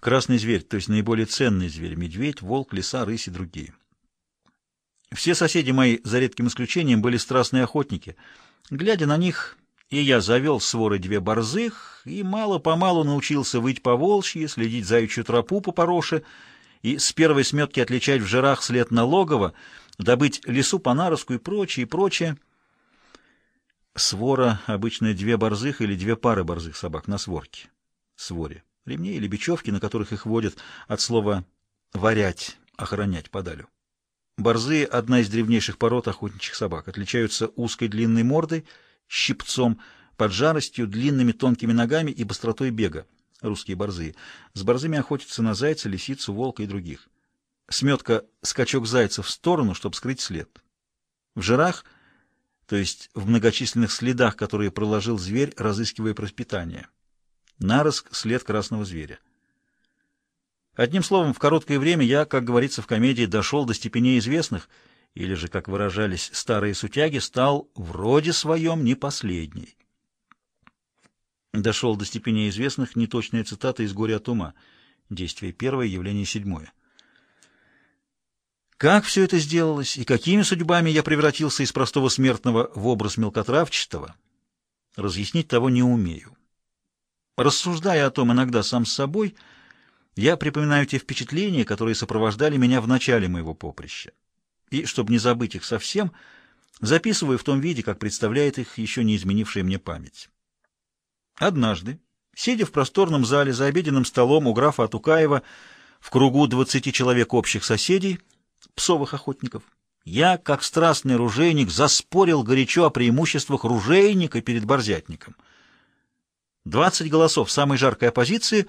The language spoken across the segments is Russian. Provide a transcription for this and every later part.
Красный зверь, то есть наиболее ценный зверь, медведь, волк, лиса, рысь и другие. Все соседи мои, за редким исключением, были страстные охотники. Глядя на них, и я завел своры две борзых, и мало-помалу научился выть по волчьи, следить заячью тропу по пороше, и с первой сметки отличать в жирах след на логово, добыть лесу по нароску и прочее, и прочее. Свора — обычно две борзых или две пары борзых собак на сворке. Своре. Ремни или бечевки, на которых их водят, от слова «варять», «охранять» подалю. Борзые — одна из древнейших пород охотничьих собак, отличаются узкой длинной мордой, щипцом, поджаростью, длинными тонкими ногами и быстротой бега. Русские борзые. С борзыми охотятся на зайца, лисицу, волка и других. Сметка — скачок зайца в сторону, чтобы скрыть след. В жирах, то есть в многочисленных следах, которые проложил зверь, разыскивая пропитание. Нароск — след красного зверя. Одним словом, в короткое время я, как говорится в комедии, дошел до степеней известных, или же, как выражались старые сутяги, стал вроде своем не последний. Дошел до степеней известных неточная цитата из «Горя от ума». Действие первое, явление седьмое. Как все это сделалось и какими судьбами я превратился из простого смертного в образ мелкотравчатого, разъяснить того не умею. Рассуждая о том иногда сам с собой, я припоминаю те впечатления, которые сопровождали меня в начале моего поприща. И, чтобы не забыть их совсем, записываю в том виде, как представляет их еще не изменившая мне память. Однажды, сидя в просторном зале за обеденным столом у графа Атукаева в кругу двадцати человек общих соседей, псовых охотников, я, как страстный ружейник, заспорил горячо о преимуществах ружейника перед борзятником — Двадцать голосов самой жаркой оппозиции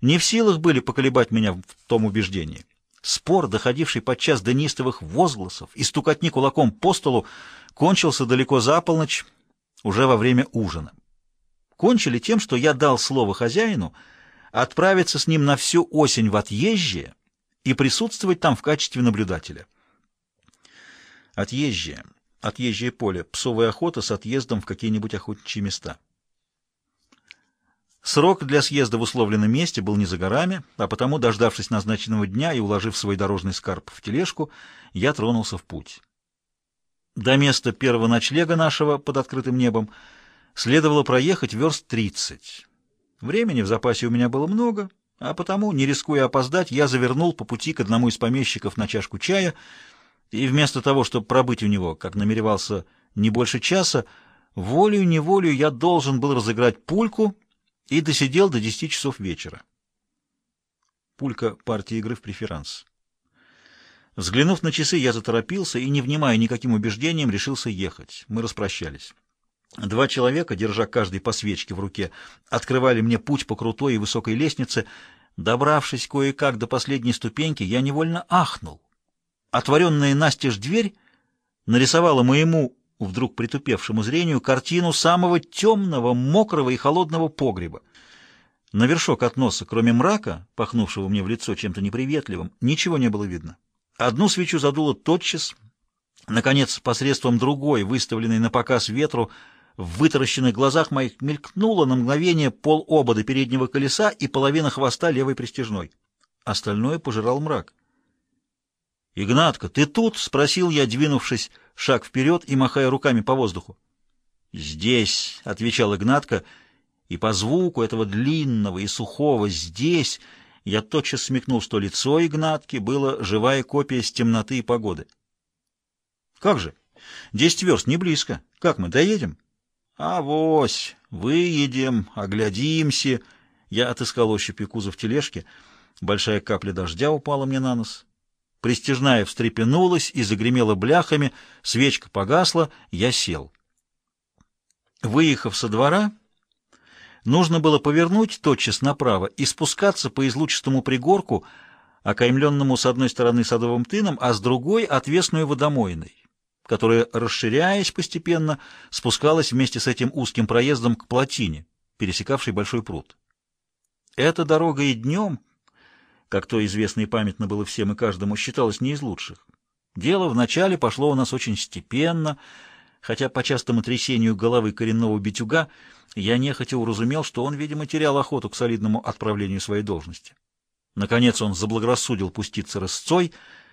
не в силах были поколебать меня в том убеждении. Спор, доходивший подчас до неистовых возгласов и стукотни кулаком по столу, кончился далеко за полночь, уже во время ужина. Кончили тем, что я дал слово хозяину отправиться с ним на всю осень в отъезжие и присутствовать там в качестве наблюдателя. Отъезжие, отъезжие поле, псовая охота с отъездом в какие-нибудь охотничьи места. Срок для съезда в условленном месте был не за горами, а потому, дождавшись назначенного дня и уложив свой дорожный скарб в тележку, я тронулся в путь. До места первого ночлега нашего под открытым небом следовало проехать верст тридцать. Времени в запасе у меня было много, а потому, не рискуя опоздать, я завернул по пути к одному из помещиков на чашку чая, и вместо того, чтобы пробыть у него, как намеревался, не больше часа, волею-неволею я должен был разыграть пульку и досидел до 10 часов вечера. Пулька партии игры в преферанс. Взглянув на часы, я заторопился и, не внимая никаким убеждениям, решился ехать. Мы распрощались. Два человека, держа каждый по свечке в руке, открывали мне путь по крутой и высокой лестнице. Добравшись кое-как до последней ступеньки, я невольно ахнул. Отворенная настежь дверь нарисовала моему вдруг притупевшему зрению картину самого темного, мокрого и холодного погреба. На вершок от носа, кроме мрака, пахнувшего мне в лицо чем-то неприветливым, ничего не было видно. Одну свечу задуло тотчас, наконец, посредством другой, выставленной на показ ветру, в вытаращенных глазах моих мелькнуло на мгновение пол обода переднего колеса и половина хвоста левой пристежной. Остальное пожирал мрак. «Игнатка, ты тут?» — спросил я, двинувшись шаг вперед и махая руками по воздуху. «Здесь», — отвечал Игнатка, и по звуку этого длинного и сухого «здесь» я тотчас смекнул, что лицо Игнатки было живая копия с темноты и погоды. «Как же? Десять верст, не близко. Как мы, доедем?» «Авось, выедем, оглядимся». Я отыскал ощупью кузов тележки. Большая капля дождя упала мне на нос. Престижная встрепенулась и загремела бляхами, свечка погасла, я сел. Выехав со двора, нужно было повернуть тотчас направо и спускаться по излучистому пригорку, окаймленному с одной стороны садовым тыном, а с другой — отвесную водомойной, которая, расширяясь постепенно, спускалась вместе с этим узким проездом к плотине, пересекавшей большой пруд. Эта дорога и днем — как то известно и памятно было всем и каждому, считалось не из лучших. Дело вначале пошло у нас очень степенно, хотя по частому трясению головы коренного битюга я нехотя уразумел, что он, видимо, терял охоту к солидному отправлению своей должности. Наконец он заблагорассудил пуститься рысцой